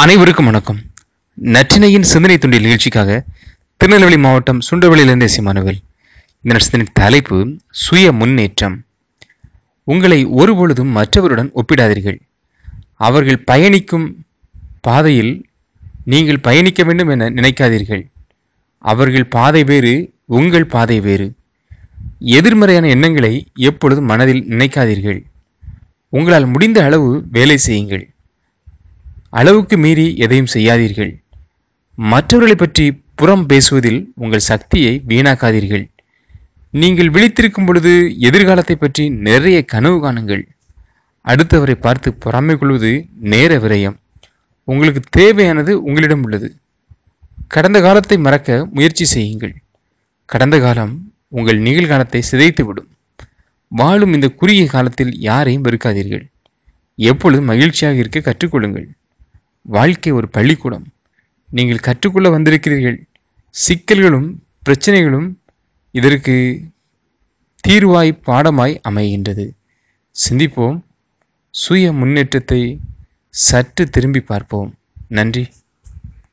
அனைவருக்கும் வணக்கம். நற்றினையின் சிந்தனை துண்டில் நிகழ்ச்சிக்காக திருநெல்வேலி மாவட்டம் சுண்டவெளியிலிருந்து சிமானுவல் இந்த நட்சத்திரின் தலைப்பு சுய முன்னேற்றம். உங்களை ஒருபொழுதும் மற்றவருடன் ஒப்பிடாதீர்கள். அவர்கள் பயணிக்கும் பாதையில் நீங்கள் பயணிக்க வேண்டும் என நினைக்காதீர்கள். அவர்கள் பாதை வேறு உங்கள் பாதை வேறு. எதிர்மறையான எண்ணங்களை எப்பொழுதும் மனதில் நினைக்காதீர்கள். உங்களால் முடிந்த அளவு வேலை செய்யுங்கள். அளவுக்கு மீறி எதையும் செய்யாதீர்கள். மற்றவர்களை பற்றி புறம் பேசுவதில் உங்கள் சக்தியை வீணாக்காதீர்கள். நீங்கள் விழித்திருக்கும் பொழுது எதிர்காலத்தை பற்றி நிறைய கனவு காணுங்கள். அடுத்தவரை பார்த்து பொறாமை கொள்வது நேர விரயம். உங்களுக்கு தேவையானது உங்களிடம் உள்ளது. கடந்த காலத்தை மறக்க முயற்சி செய்யுங்கள். கடந்த காலம் உங்கள் நிகழ்காலத்தை சிதைத்துவிடும். வாழும் இந்த குறுகிய காலத்தில் யாரையும் வெறுக்காதீர்கள். எப்பொழுதும் மகிழ்ச்சியாக இருக்க கற்றுக்கொள்ளுங்கள். வாழ்க்கை ஒரு பள்ளிக்கூடம். நீங்கள் கற்றுக்கொள்ள வந்திருக்கிறீர்கள். சிக்கல்களும் பிரச்சனைகளும் இதற்கு தீர்வாய் பாடமாய் அமைகின்றது. சிந்திப்போம். சுய முன்னேற்றத்தை சற்று திரும்பி பார்ப்போம். நன்றி.